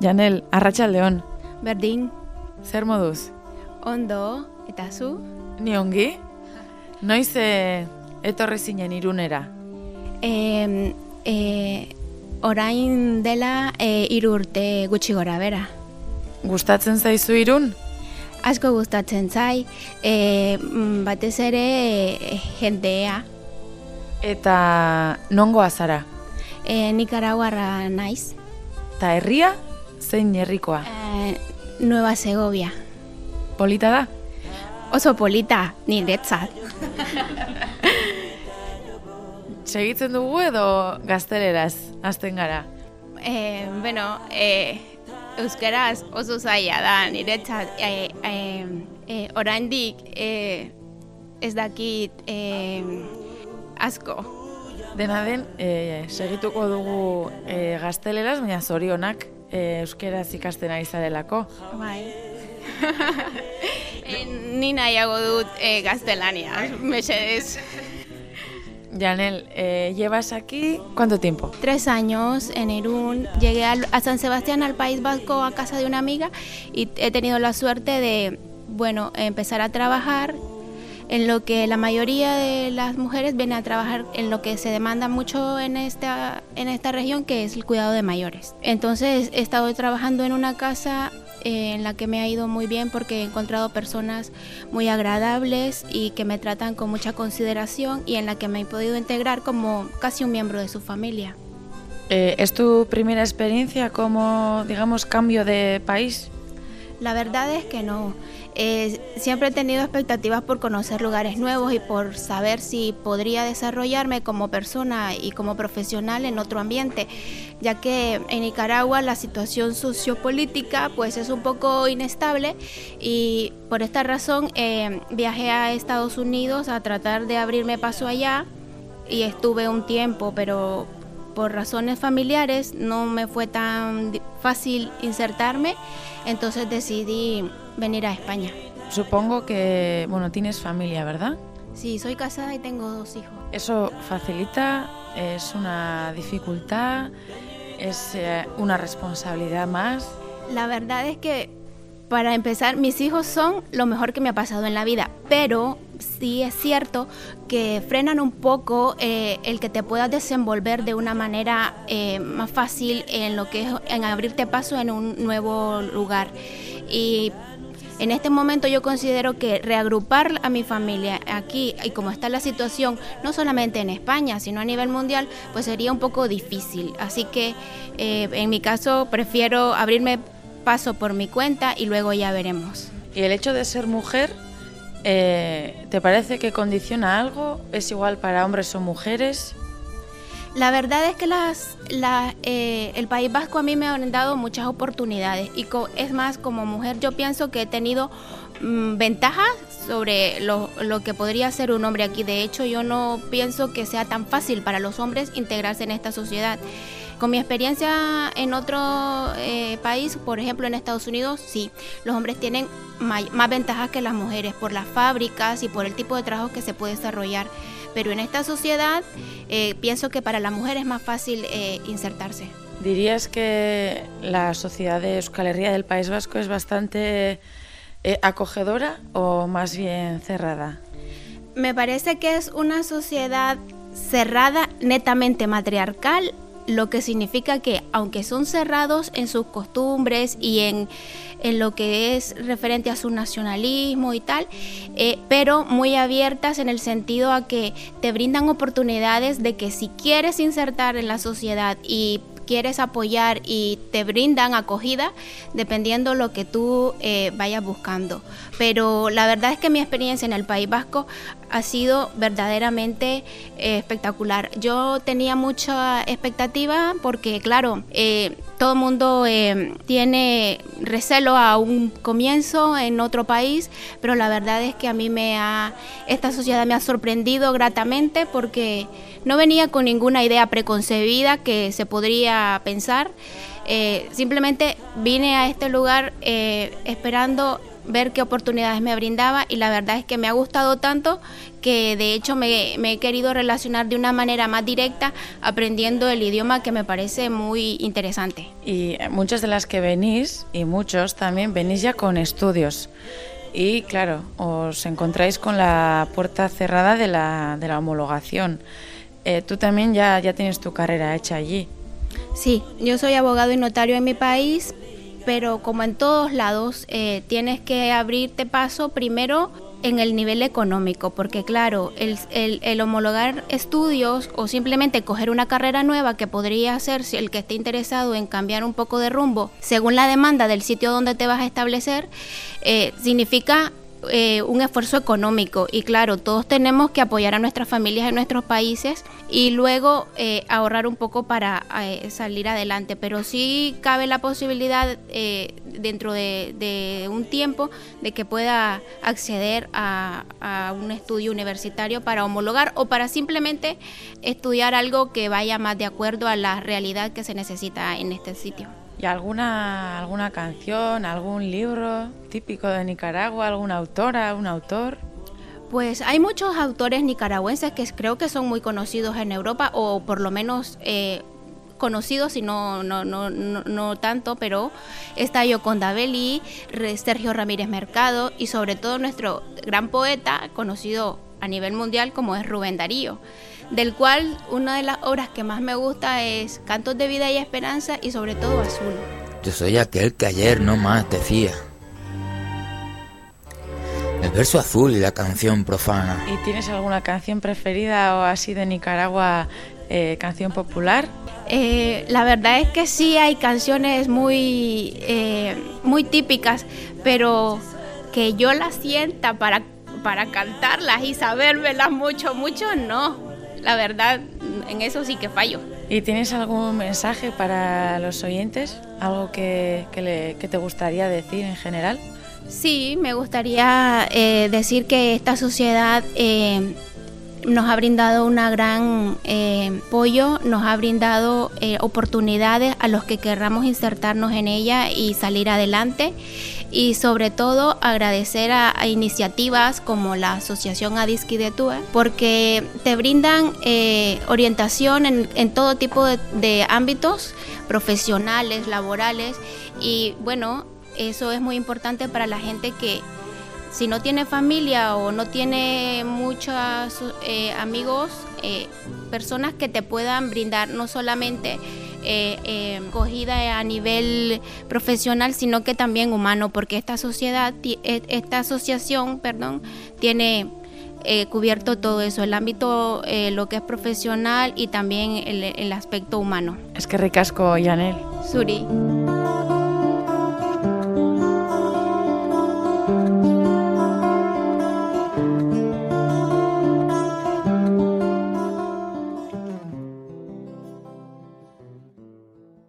Janel, arratsaldeon. Berdin, Zer moduz? ondo, eta zu? Ni ongi? Noiz e, etorri zinen irunera? E, e, orain dela e, hiru urte gutxi gora bera. Gustatzen zaizu irun? Asko gustatzen zai, e, batez ere e, jendea, Eta nongoa zara? e, Nikaraguarra naiz, Ta herria zein herrikoa? e, Nueva Segovia. Polita da? Oso polita, niretzat. Segitzen dugu edo gazteleraz hasten gara? E, bueno, e, euskeraz oso zaila da, niretzat, e, e, e, oraindik e, ez dakit e, asko. Dena den, e, segituko dugu e, gazteleraz, baina zorionak e, euskeraz ikasten ari zarelako. Bai. e, ni nahiago dut e, gaztelania, mesedez. Janel, eh, llevas aquí cuánto tiempo? Tres años en Irún, llegué a San Sebastián, al País Vasco, a casa de una amiga y he tenido la suerte de, bueno, empezar a trabajar en lo que la mayoría de las mujeres vienen a trabajar en lo que se demanda mucho en esta, en esta región, que es el cuidado de mayores. Entonces he estado trabajando en una casa en la que me ha ido muy bien porque he encontrado personas muy agradables y que me tratan con mucha consideración y en la que me he podido integrar como casi un miembro de su familia. Eh, ¿Es tu primera experiencia como, digamos, cambio de país? La verdad es que no. Eh, siempre he tenido expectativas por conocer lugares nuevos y por saber si podría desarrollarme como persona y como profesional en otro ambiente, ya que en Nicaragua la situación sociopolítica pues es un poco inestable y por esta razón eh, viajé a Estados Unidos a tratar de abrirme paso allá y estuve un tiempo, pero por razones familiares no me fue tan fácil insertarme, entonces decidí venir a España. Supongo que, bueno, tienes familia, ¿verdad? Sí, soy casada y tengo dos hijos. ¿Eso facilita? ¿Es una dificultad? ¿Es eh, una responsabilidad más? La verdad es que, para empezar, mis hijos son lo mejor que me ha pasado en la vida, pero sí es cierto que frenan un poco eh, el que te puedas desenvolver de una manera eh, más fácil en lo que es en abrirte paso en un nuevo lugar. Y en este momento yo considero que reagrupar a mi familia aquí y como está la situación, no solamente en España, sino a nivel mundial, pues sería un poco difícil. Así que eh, en mi caso prefiero abrirme paso por mi cuenta y luego ya veremos. ¿Y el hecho de ser mujer, eh, te parece que condiciona algo? ¿Es igual para hombres o mujeres? La verdad es que las, la, eh, el País Vasco a mí me ha dado muchas oportunidades y es más, como mujer yo pienso que he tenido mm, ventajas sobre lo que podría ser un hombre aquí. De hecho, yo no pienso que sea tan fácil para los hombres integrarse en esta sociedad. Con mi experiencia en otro eh, país, por ejemplo en Estados Unidos, sí, los hombres tienen más ventajas que las mujeres por las fábricas y por el tipo de trabajo que se puede desarrollar. Pero en esta sociedad eh, pienso que para la mujer es más fácil eh, insertarse. ¿Dirías que la sociedad de Euskal Herria del País Vasco es bastante acogedora o más bien cerrada? Me parece que es una sociedad cerrada, netamente matriarcal, lo que significa que aunque son cerrados en sus costumbres y en, en lo que es referente a su nacionalismo y tal, eh, pero muy abiertas en el sentido a que te brindan oportunidades de que si quieres insertar en la sociedad y quieres apoyar y te brindan acogida dependiendo lo que tú eh, vayas buscando. Pero la verdad es que mi experiencia en el País Vasco ha sido verdaderamente eh, espectacular. Yo tenía mucha expectativa porque, claro, eh, todo el mundo eh, tiene recelo a un comienzo en otro país, pero la verdad es que a mí me ha, esta sociedad me ha sorprendido gratamente porque no venía con ninguna idea preconcebida que se podría pensar. Simplemente vine a este lugar esperando ver qué oportunidades me brindaba y la verdad es que me ha gustado tanto que de hecho me, he querido relacionar de una manera más directa aprendiendo el idioma que me parece muy interesante. Y muchas de las que venís y muchos también venís ya con estudios. Y claro, os encontráis con la puerta cerrada de la, de la homologación. Eh, tú también ya, ya tienes tu carrera hecha allí. Sí, yo soy abogado y notario en mi país, pero como en todos lados, eh, tienes que abrirte paso primero en el nivel económico, porque claro, el, el, homologar estudios o simplemente coger una carrera nueva que podría si el que esté interesado en cambiar un poco de rumbo según la demanda del sitio donde te vas a establecer, eh, significa eh, un esfuerzo económico y claro, todos tenemos que apoyar a nuestras familias en nuestros países y luego eh, ahorrar un poco para eh, salir adelante, pero sí cabe la posibilidad dentro de, un tiempo de que pueda acceder a un estudio universitario para homologar o para simplemente estudiar algo que vaya más de acuerdo a la realidad que se necesita en este sitio. ¿Y alguna, alguna canción, algún libro típico de Nicaragua, alguna autora, un autor? Pues hay muchos autores nicaragüenses que creo que son muy conocidos en Europa o por lo menos eh, conocidos y no, no, no, no, tanto, pero está Yoconda Belli, Sergio Ramírez Mercado y sobre todo nuestro gran poeta conocido a nivel mundial como es Rubén Darío del cual una de las obras que más me gusta es Cantos de Vida y Esperanza y sobre todo Azul. Yo soy aquel que ayer no más decía. El verso azul y la canción profana. ¿Y tienes alguna canción preferida o así de Nicaragua, eh, canción popular? Eh, la verdad es que sí hay canciones muy, eh, muy típicas, pero que yo las sienta para, para cantarlas y sabérmelas mucho, mucho, no la verdad, en eso sí que fallo. ¿Y tienes algún mensaje para los oyentes? ¿Algo que, te gustaría decir en general? Sí, me gustaría eh, decir que esta sociedad eh, nos ha brindado una gran eh, apoyo, nos ha brindado oportunidades a los que querramos insertarnos en ella y salir adelante y sobre todo agradecer a, iniciativas como la Asociación Adiski de Tue porque te brindan eh, orientación en, todo tipo de, ámbitos profesionales, laborales y bueno, eso es muy importante para la gente que si no tiene familia o no tiene muchos eh, amigos, eh, personas que te puedan brindar no solamente eh, eh, cogida a nivel profesional, sino que también humano, porque esta sociedad, e, esta asociación, perdón, tiene eh, cubierto todo eso, el ámbito, eh, lo que es profesional y también el, el aspecto humano. Es que ricasco, Yanel. Suri.